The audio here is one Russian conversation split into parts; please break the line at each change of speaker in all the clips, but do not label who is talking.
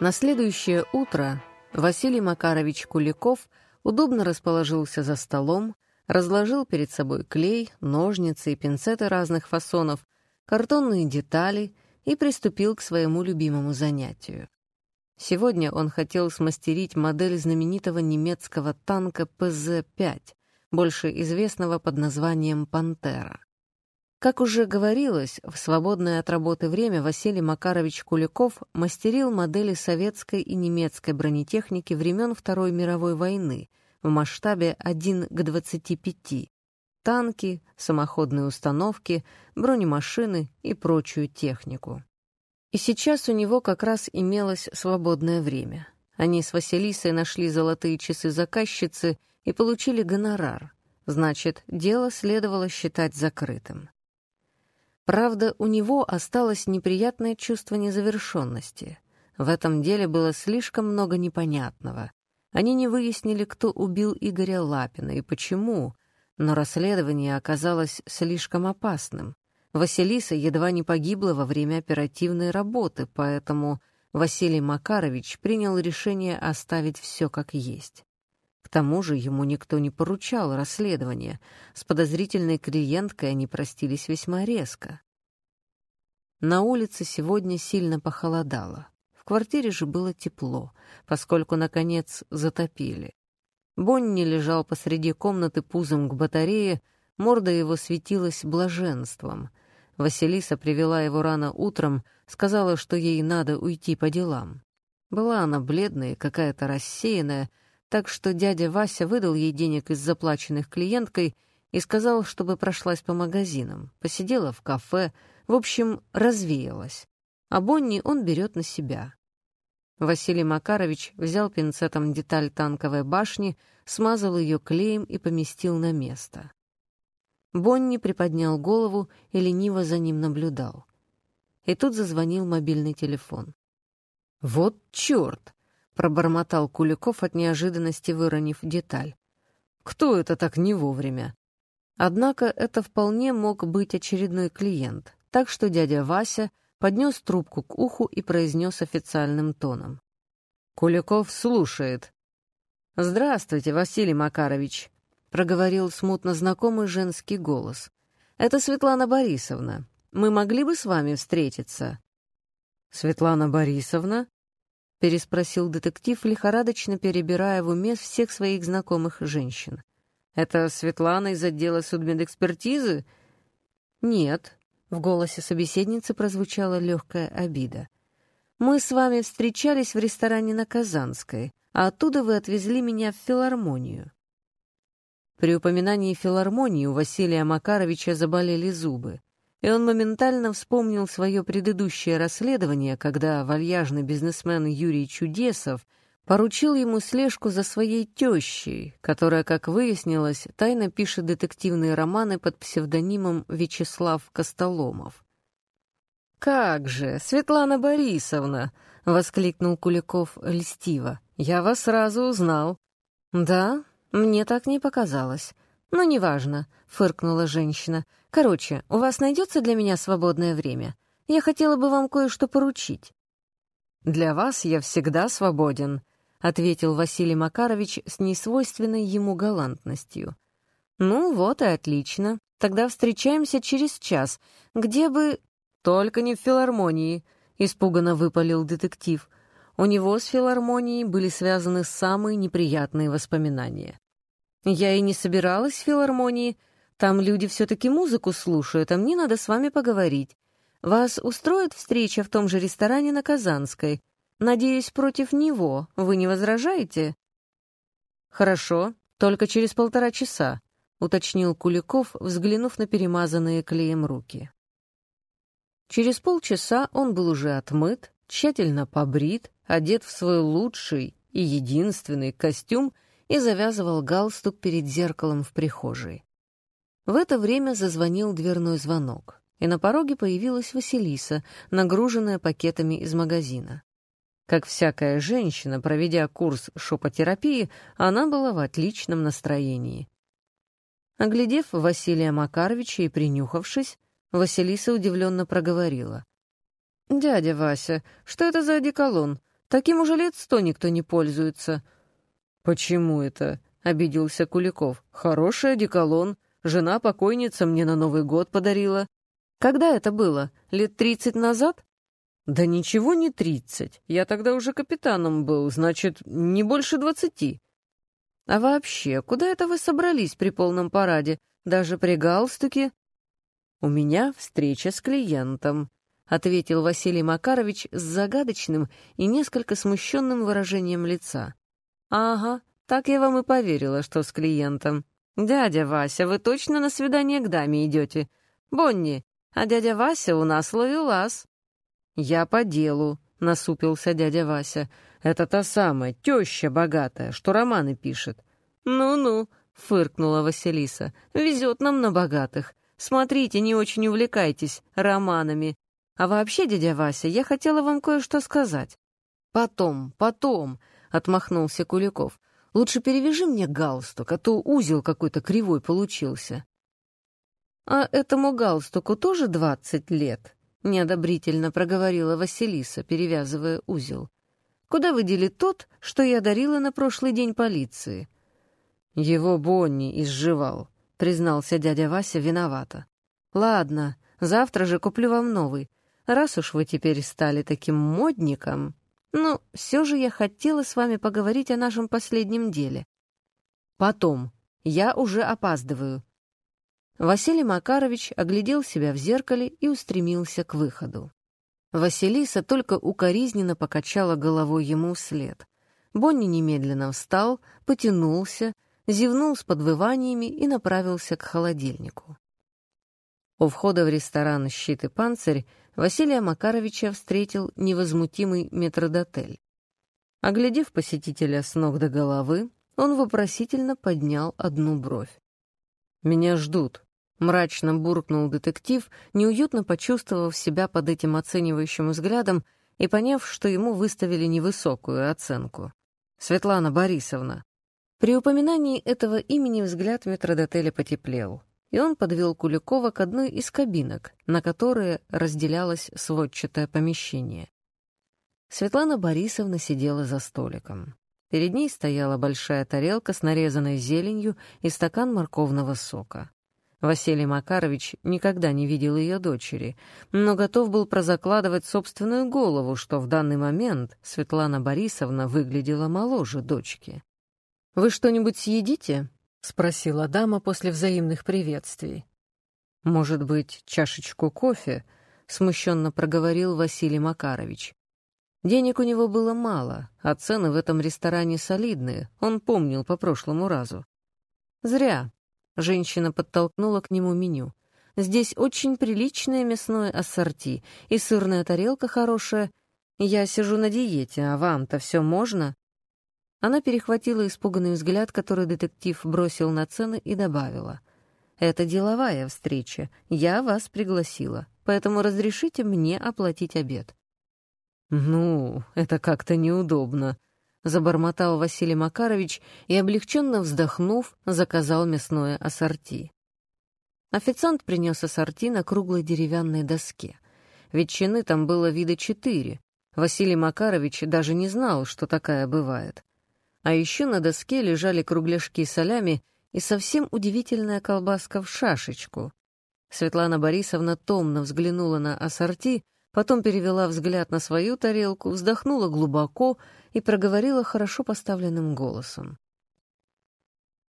На следующее утро Василий Макарович Куликов удобно расположился за столом, разложил перед собой клей, ножницы и пинцеты разных фасонов, картонные детали и приступил к своему любимому занятию. Сегодня он хотел смастерить модель знаменитого немецкого танка ПЗ-5, больше известного под названием «Пантера». Как уже говорилось, в свободное от работы время Василий Макарович Куликов мастерил модели советской и немецкой бронетехники времен Второй мировой войны в масштабе 1 к 25, танки, самоходные установки, бронемашины и прочую технику. И сейчас у него как раз имелось свободное время. Они с Василисой нашли золотые часы заказчицы и получили гонорар. Значит, дело следовало считать закрытым. Правда, у него осталось неприятное чувство незавершенности. В этом деле было слишком много непонятного. Они не выяснили, кто убил Игоря Лапина и почему, но расследование оказалось слишком опасным. Василиса едва не погибла во время оперативной работы, поэтому Василий Макарович принял решение оставить все как есть. Тому же ему никто не поручал расследование. С подозрительной клиенткой они простились весьма резко. На улице сегодня сильно похолодало. В квартире же было тепло, поскольку, наконец, затопили. Бонни лежал посреди комнаты пузом к батарее, морда его светилась блаженством. Василиса привела его рано утром, сказала, что ей надо уйти по делам. Была она бледная, какая-то рассеянная, так что дядя Вася выдал ей денег из заплаченных клиенткой и сказал, чтобы прошлась по магазинам, посидела в кафе, в общем, развеялась. А Бонни он берет на себя. Василий Макарович взял пинцетом деталь танковой башни, смазал ее клеем и поместил на место. Бонни приподнял голову и лениво за ним наблюдал. И тут зазвонил мобильный телефон. «Вот черт!» — пробормотал Куликов от неожиданности, выронив деталь. «Кто это так не вовремя?» Однако это вполне мог быть очередной клиент, так что дядя Вася поднес трубку к уху и произнес официальным тоном. «Куликов слушает». «Здравствуйте, Василий Макарович», — проговорил смутно знакомый женский голос. «Это Светлана Борисовна. Мы могли бы с вами встретиться?» «Светлана Борисовна?» — переспросил детектив, лихорадочно перебирая в уме всех своих знакомых женщин. «Это Светлана из отдела судмедэкспертизы?» «Нет», — в голосе собеседницы прозвучала легкая обида. «Мы с вами встречались в ресторане на Казанской, а оттуда вы отвезли меня в филармонию». При упоминании филармонии у Василия Макаровича заболели зубы и он моментально вспомнил свое предыдущее расследование, когда вальяжный бизнесмен Юрий Чудесов поручил ему слежку за своей тещей, которая, как выяснилось, тайно пишет детективные романы под псевдонимом Вячеслав Костоломов. «Как же, Светлана Борисовна!» — воскликнул Куликов льстиво. «Я вас сразу узнал». «Да, мне так не показалось. Но неважно», — фыркнула женщина. Короче, у вас найдется для меня свободное время? Я хотела бы вам кое-что поручить». «Для вас я всегда свободен», — ответил Василий Макарович с несвойственной ему галантностью. «Ну вот и отлично. Тогда встречаемся через час. Где бы...» «Только не в филармонии», — испуганно выпалил детектив. У него с филармонией были связаны самые неприятные воспоминания. «Я и не собиралась в филармонии», там люди все-таки музыку слушают, а мне надо с вами поговорить. Вас устроит встреча в том же ресторане на Казанской? Надеюсь, против него вы не возражаете?» «Хорошо, только через полтора часа», — уточнил Куликов, взглянув на перемазанные клеем руки. Через полчаса он был уже отмыт, тщательно побрит, одет в свой лучший и единственный костюм и завязывал галстук перед зеркалом в прихожей. В это время зазвонил дверной звонок, и на пороге появилась Василиса, нагруженная пакетами из магазина. Как всякая женщина, проведя курс шопотерапии, она была в отличном настроении. Оглядев Василия Макаровича и принюхавшись, Василиса удивленно проговорила. «Дядя Вася, что это за одеколон? Таким уже лет сто никто не пользуется». «Почему это?» — обиделся Куликов. «Хороший одеколон. Жена покойница мне на Новый год подарила». «Когда это было? Лет тридцать назад?» «Да ничего не тридцать. Я тогда уже капитаном был, значит, не больше двадцати». «А вообще, куда это вы собрались при полном параде? Даже при галстуке?» «У меня встреча с клиентом», — ответил Василий Макарович с загадочным и несколько смущенным выражением лица. «Ага, так я вам и поверила, что с клиентом. Дядя Вася, вы точно на свидание к даме идете? Бонни, а дядя Вася у нас ловелас». «Я по делу», — насупился дядя Вася. «Это та самая, теща богатая, что романы пишет». «Ну-ну», — фыркнула Василиса, — «везет нам на богатых. Смотрите, не очень увлекайтесь романами. А вообще, дядя Вася, я хотела вам кое-что сказать». «Потом, потом», — отмахнулся Куликов. «Лучше перевяжи мне галстук, а то узел какой-то кривой получился». «А этому галстуку тоже двадцать лет?» — неодобрительно проговорила Василиса, перевязывая узел. «Куда вы дели тот, что я дарила на прошлый день полиции?» «Его Бонни изживал», — признался дядя Вася виновато. «Ладно, завтра же куплю вам новый, раз уж вы теперь стали таким модником. Ну, все же я хотела с вами поговорить о нашем последнем деле. Потом. Я уже опаздываю. Василий Макарович оглядел себя в зеркале и устремился к выходу. Василиса только укоризненно покачала головой ему вслед. Бонни немедленно встал, потянулся, зевнул с подвываниями и направился к холодильнику. У входа в ресторан «Щит и панцирь» Василия Макаровича встретил невозмутимый метродотель. Оглядев посетителя с ног до головы, он вопросительно поднял одну бровь. «Меня ждут», — мрачно буркнул детектив, неуютно почувствовав себя под этим оценивающим взглядом и поняв, что ему выставили невысокую оценку. «Светлана Борисовна». При упоминании этого имени взгляд метродотеля потеплел, и он подвел Куликова к одной из кабинок, на которые разделялось сводчатое помещение. Светлана Борисовна сидела за столиком. Перед ней стояла большая тарелка с нарезанной зеленью и стакан морковного сока. Василий Макарович никогда не видел ее дочери, но готов был прозакладывать собственную голову, что в данный момент Светлана Борисовна выглядела моложе дочки. «Вы что-нибудь съедите?» — спросила дама после взаимных приветствий. «Может быть, чашечку кофе?» — смущенно проговорил Василий Макарович. Денег у него было мало, а цены в этом ресторане солидные, он помнил по прошлому разу. «Зря», — женщина подтолкнула к нему меню. «Здесь очень приличное мясное ассорти, и сырная тарелка хорошая. Я сижу на диете, а вам-то все можно?» Она перехватила испуганный взгляд, который детектив бросил на цены, и добавила. «Это деловая встреча. Я вас пригласила, поэтому разрешите мне оплатить обед». «Ну, это как-то неудобно», — забормотал Василий Макарович и, облегченно вздохнув, заказал мясное ассорти. Официант принес ассорти на круглой деревянной доске. Ветчины там было вида четыре. Василий Макарович даже не знал, что такая бывает. А еще на доске лежали кругляшки солями и совсем удивительная колбаска в шашечку. Светлана Борисовна томно взглянула на ассорти, Потом перевела взгляд на свою тарелку, вздохнула глубоко и проговорила хорошо поставленным голосом.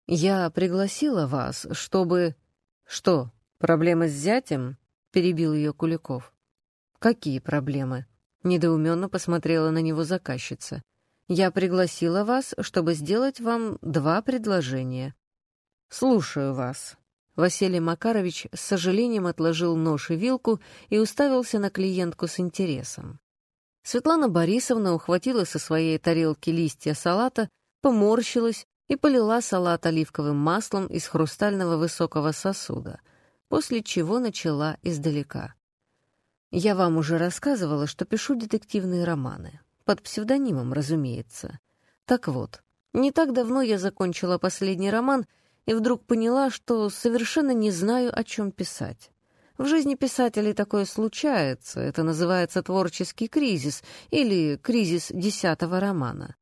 «Я пригласила вас, чтобы...» «Что, проблемы с зятем?» — перебил ее Куликов. «Какие проблемы?» — недоуменно посмотрела на него заказчица. «Я пригласила вас, чтобы сделать вам два предложения». «Слушаю вас», Василий Макарович с сожалением отложил нож и вилку и уставился на клиентку с интересом. Светлана Борисовна ухватила со своей тарелки листья салата, поморщилась и полила салат оливковым маслом из хрустального высокого сосуда, после чего начала издалека. «Я вам уже рассказывала, что пишу детективные романы. Под псевдонимом, разумеется. Так вот, не так давно я закончила последний роман — и вдруг поняла, что совершенно не знаю, о чем писать. В жизни писателей такое случается. Это называется творческий кризис или кризис десятого романа.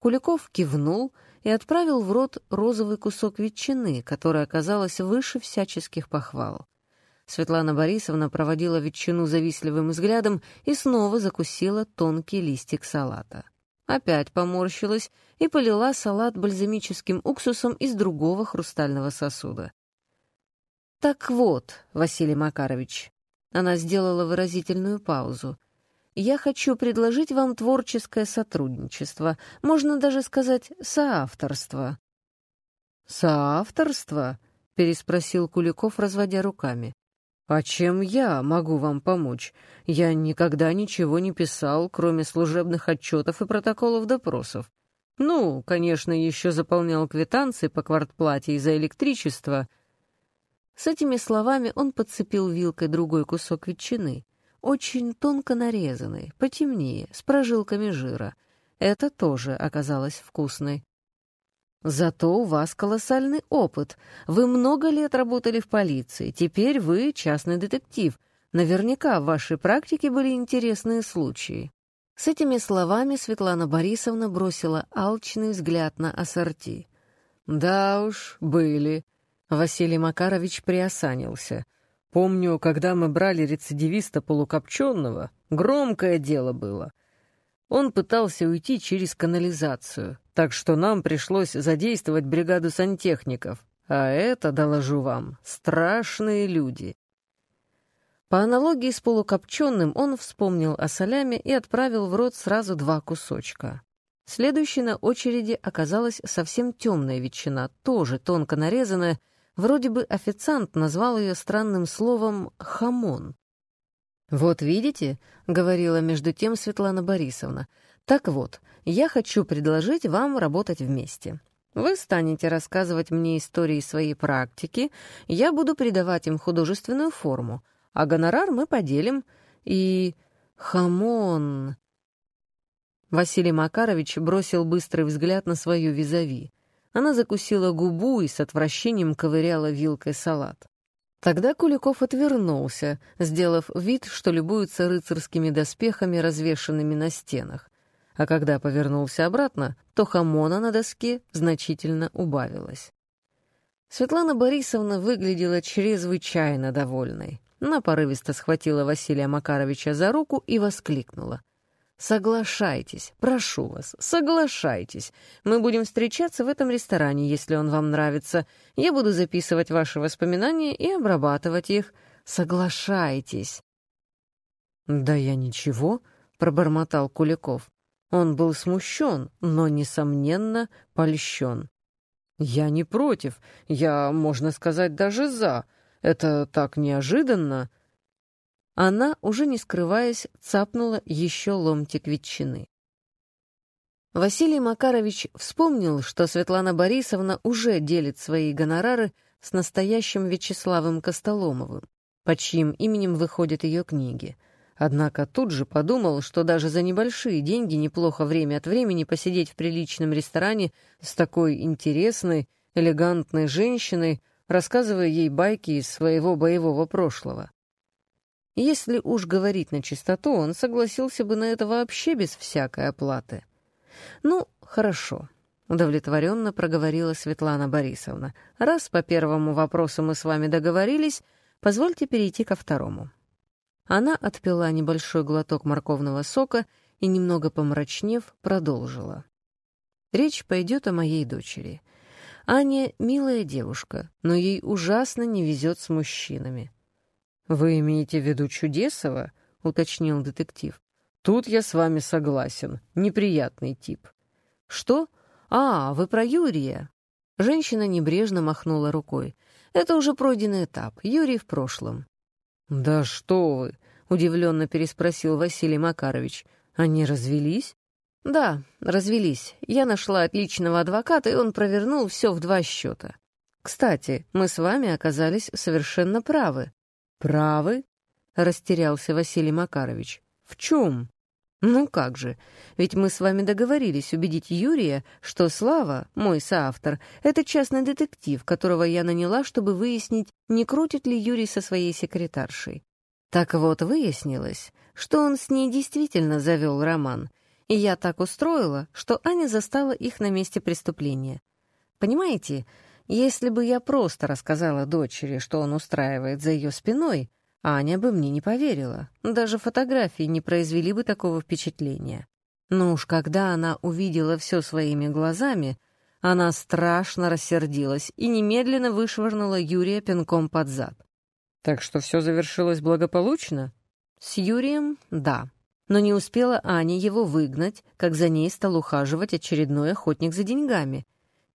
Куликов кивнул и отправил в рот розовый кусок ветчины, которая оказалась выше всяческих похвал. Светлана Борисовна проводила ветчину завистливым взглядом и снова закусила тонкий листик салата. Опять поморщилась и полила салат бальзамическим уксусом из другого хрустального сосуда. «Так вот, Василий Макарович», — она сделала выразительную паузу, «я хочу предложить вам творческое сотрудничество, можно даже сказать соавторство». «Соавторство?» — переспросил Куликов, разводя руками. «А чем я могу вам помочь? Я никогда ничего не писал, кроме служебных отчетов и протоколов допросов. Ну, конечно, еще заполнял квитанции по квартплате за электричество». С этими словами он подцепил вилкой другой кусок ветчины, очень тонко нарезанный, потемнее, с прожилками жира. Это тоже оказалось вкусной. Зато у вас колоссальный опыт. Вы много лет работали в полиции. Теперь вы частный детектив. Наверняка в вашей практике были интересные случаи». С этими словами Светлана Борисовна бросила алчный взгляд на ассорти. «Да уж, были». Василий Макарович приосанился. «Помню, когда мы брали рецидивиста полукопченного, громкое дело было. Он пытался уйти через канализацию, так что нам пришлось задействовать бригаду сантехников. А это, доложу вам, страшные люди. По аналогии с полукопченым он вспомнил о соляме и отправил в рот сразу два кусочка. Следующей на очереди оказалась совсем темная ветчина, тоже тонко нарезанная, вроде бы официант назвал ее странным словом «хамон». «Вот видите», — говорила между тем Светлана Борисовна, «так вот, я хочу предложить вам работать вместе. Вы станете рассказывать мне истории своей практики, я буду придавать им художественную форму, а гонорар мы поделим, и... Хамон!» Василий Макарович бросил быстрый взгляд на свою визави. Она закусила губу и с отвращением ковыряла вилкой салат. Тогда Куликов отвернулся, сделав вид, что любуется рыцарскими доспехами, развешанными на стенах. А когда повернулся обратно, то хамона на доске значительно убавилось. Светлана Борисовна выглядела чрезвычайно довольной. Она порывисто схватила Василия Макаровича за руку и воскликнула — Соглашайтесь, прошу вас, соглашайтесь. Мы будем встречаться в этом ресторане, если он вам нравится. Я буду записывать ваши воспоминания и обрабатывать их. Соглашайтесь. Да я ничего, пробормотал Куликов. Он был смущен, но, несомненно, польщен. «Я не против. Я, можно сказать, даже за. Это так неожиданно. Она, уже не скрываясь, цапнула еще ломтик ветчины. Василий Макарович вспомнил, что Светлана Борисовна уже делит свои гонорары с настоящим Вячеславом Костоломовым, под чьим именем выходят ее книги. Однако тут же подумал, что даже за небольшие деньги неплохо время от времени посидеть в приличном ресторане с такой интересной, элегантной женщиной, рассказывая ей байки из своего боевого прошлого. Если уж говорить на чистоту, он согласился бы на это вообще без всякой оплаты. «Ну, хорошо», — удовлетворенно проговорила Светлана Борисовна. «Раз по первому вопросу мы с вами договорились, позвольте перейти ко второму». Она отпила небольшой глоток морковного сока и, немного помрачнев, продолжила. «Речь пойдет о моей дочери. Аня — милая девушка, но ей ужасно не везет с мужчинами. «Вы имеете в виду Чудесова?» — уточнил детектив. «Тут я с вами согласен. Неприятный тип». «Что? А, вы про Юрия?» Женщина небрежно махнула рукой. «Это уже пройденный этап. Юрий в прошлом». «Да что вы!» — удивленно переспросил Василий Макарович. «Они развелись?» «Да, развелись. Я нашла отличного адвоката, и он провернул все в два счета. Кстати, мы с вами оказались совершенно правы. «Правы?» — растерялся Василий Макарович. «В чем?» Ну как же, ведь мы с вами договорились убедить Юрия, что Слава, мой соавтор, это частный детектив, которого я наняла, чтобы выяснить, не крутит ли Юрий со своей секретаршей. Так вот, выяснилось, что он с ней действительно завел роман, и я так устроила, что Аня застала их на месте преступления. Понимаете, если бы я просто рассказала дочери, что он устраивает за ее спиной, Аня бы мне не поверила. Даже фотографии не произвели бы такого впечатления. Но уж когда она увидела все своими глазами, она страшно рассердилась и немедленно вышвырнула Юрия пинком под зад. Так что все завершилось благополучно? С Юрием — да. Но не успела Аня его выгнать, как за ней стал ухаживать очередной охотник за деньгами.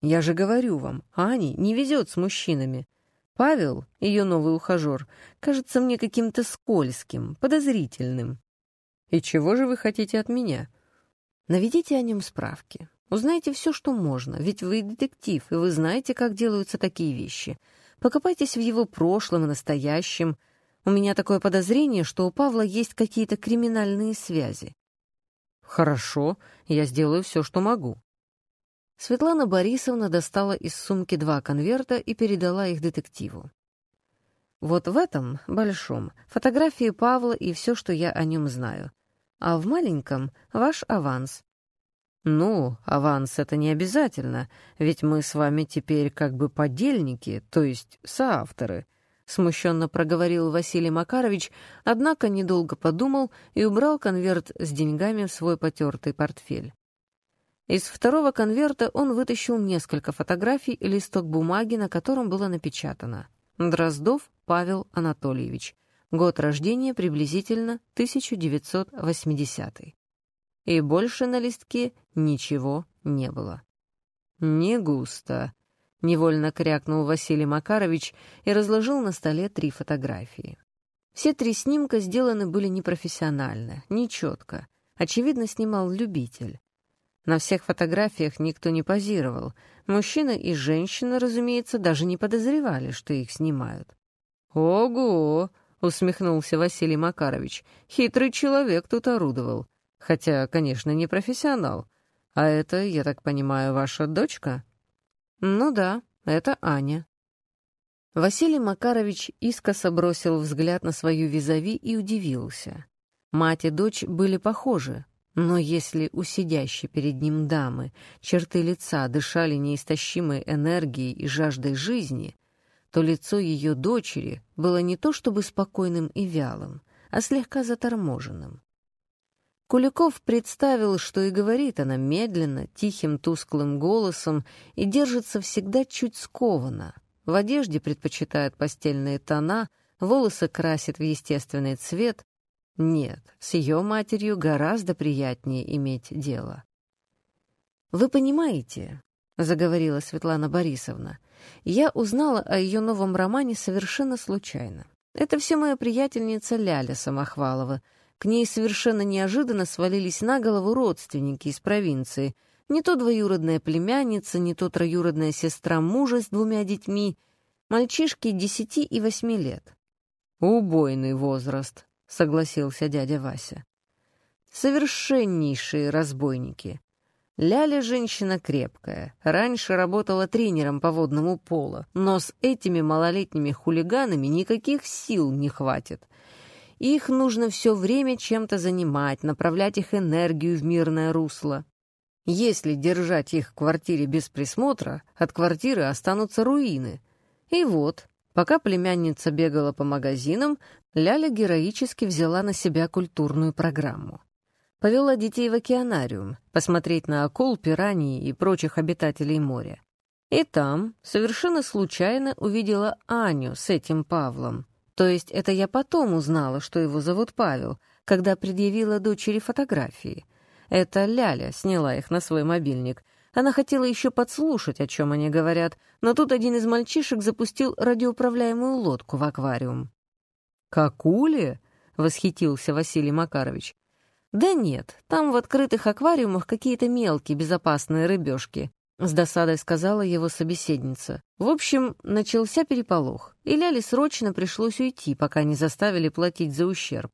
Я же говорю вам, Ане не везет с мужчинами. Павел, ее новый ухажер, кажется мне каким-то скользким, подозрительным. И чего же вы хотите от меня? Наведите о нем справки. Узнайте все, что можно, ведь вы детектив, и вы знаете, как делаются такие вещи. Покопайтесь в его прошлом и настоящем. У меня такое подозрение, что у Павла есть какие-то криминальные связи. Хорошо, я сделаю все, что могу. Светлана Борисовна достала из сумки два конверта и передала их детективу. Вот в этом, большом, фотографии Павла и все, что я о нем знаю. А в маленьком — ваш аванс. Ну, аванс — это не обязательно, ведь мы с вами теперь как бы подельники, то есть соавторы. Смущенно проговорил Василий Макарович, однако недолго подумал и убрал конверт с деньгами в свой потертый портфель. Из второго конверта он вытащил несколько фотографий и листок бумаги, на котором было напечатано «Дроздов Павел Анатольевич. Год рождения приблизительно 1980 И больше на листке ничего не было. «Не густо», — невольно крякнул Василий Макарович и разложил на столе три фотографии. Все три снимка сделаны были непрофессионально, нечетко. Очевидно, снимал любитель. На всех фотографиях никто не позировал. Мужчина и женщина, разумеется, даже не подозревали, что их снимают. «Ого!» — усмехнулся Василий Макарович. «Хитрый человек тут орудовал. Хотя, конечно, не профессионал. А это, я так понимаю, ваша дочка?» «Ну да, это Аня». Василий Макарович искоса бросил взгляд на свою визави и удивился. Мать и дочь были похожи, но если у сидящей перед ним дамы черты лица дышали неистощимой энергией и жаждой жизни, то лицо ее дочери было не то чтобы спокойным и вялым, а слегка заторможенным. Куликов представил, что и говорит она медленно, тихим тусклым голосом и держится всегда чуть скованно. В одежде предпочитает постельные тона, волосы красит в естественный цвет, нет, с ее матерью гораздо приятнее иметь дело. «Вы понимаете», — заговорила Светлана Борисовна, «я узнала о ее новом романе совершенно случайно. Это все моя приятельница Ляля Самохвалова. К ней совершенно неожиданно свалились на голову родственники из провинции. Не то двоюродная племянница, не то троюродная сестра мужа с двумя детьми. Мальчишки десяти и восьми лет. Убойный возраст, — согласился дядя Вася. «Совершеннейшие разбойники. Ляля женщина крепкая, раньше работала тренером по водному полу, но с этими малолетними хулиганами никаких сил не хватит. Их нужно все время чем-то занимать, направлять их энергию в мирное русло. Если держать их в квартире без присмотра, от квартиры останутся руины. И вот, Пока племянница бегала по магазинам, Ляля героически взяла на себя культурную программу. Повела детей в океанариум, посмотреть на акул, пираньи и прочих обитателей моря. И там, совершенно случайно, увидела Аню с этим Павлом. То есть это я потом узнала, что его зовут Павел, когда предъявила дочери фотографии. Это Ляля сняла их на свой мобильник — она хотела еще подслушать, о чем они говорят, но тут один из мальчишек запустил радиоуправляемую лодку в аквариум. «Какули?» — восхитился Василий Макарович. «Да нет, там в открытых аквариумах какие-то мелкие безопасные рыбешки», — с досадой сказала его собеседница. В общем, начался переполох, и Ляле срочно пришлось уйти, пока не заставили платить за ущерб.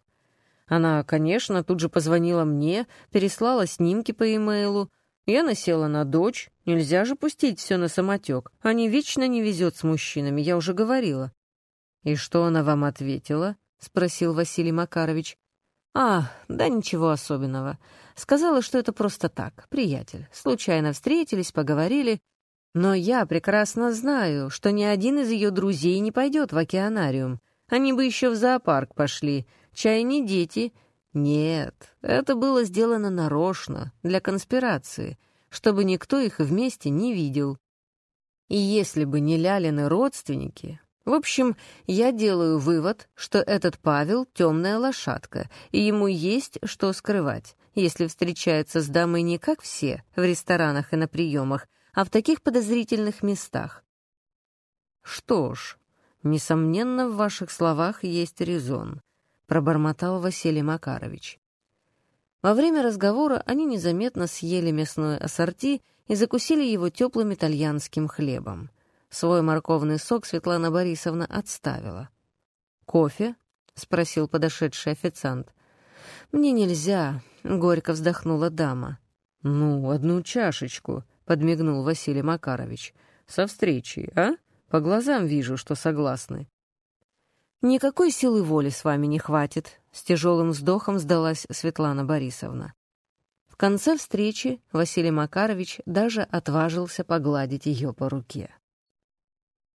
Она, конечно, тут же позвонила мне, переслала снимки по имейлу. Я насела на дочь. Нельзя же пустить все на самотек. Они вечно не везет с мужчинами, я уже говорила. «И что она вам ответила?» — спросил Василий Макарович. «А, да ничего особенного. Сказала, что это просто так, приятель. Случайно встретились, поговорили. Но я прекрасно знаю, что ни один из ее друзей не пойдет в океанариум. Они бы еще в зоопарк пошли. Чай не дети. Нет, это было сделано нарочно, для конспирации, чтобы никто их вместе не видел. И если бы не Лялины родственники... В общем, я делаю вывод, что этот Павел — темная лошадка, и ему есть что скрывать, если встречается с дамой не как все, в ресторанах и на приемах, а в таких подозрительных местах. Что ж, несомненно, в ваших словах есть резон. — пробормотал Василий Макарович. Во время разговора они незаметно съели мясное ассорти и закусили его теплым итальянским хлебом. Свой морковный сок Светлана Борисовна отставила. «Кофе?» — спросил подошедший официант. «Мне нельзя», — горько вздохнула дама. «Ну, одну чашечку», — подмигнул Василий Макарович. «Со встречей, а? По глазам вижу, что согласны». «Никакой силы воли с вами не хватит», — с тяжелым вздохом сдалась Светлана Борисовна. В конце встречи Василий Макарович даже отважился погладить ее по руке.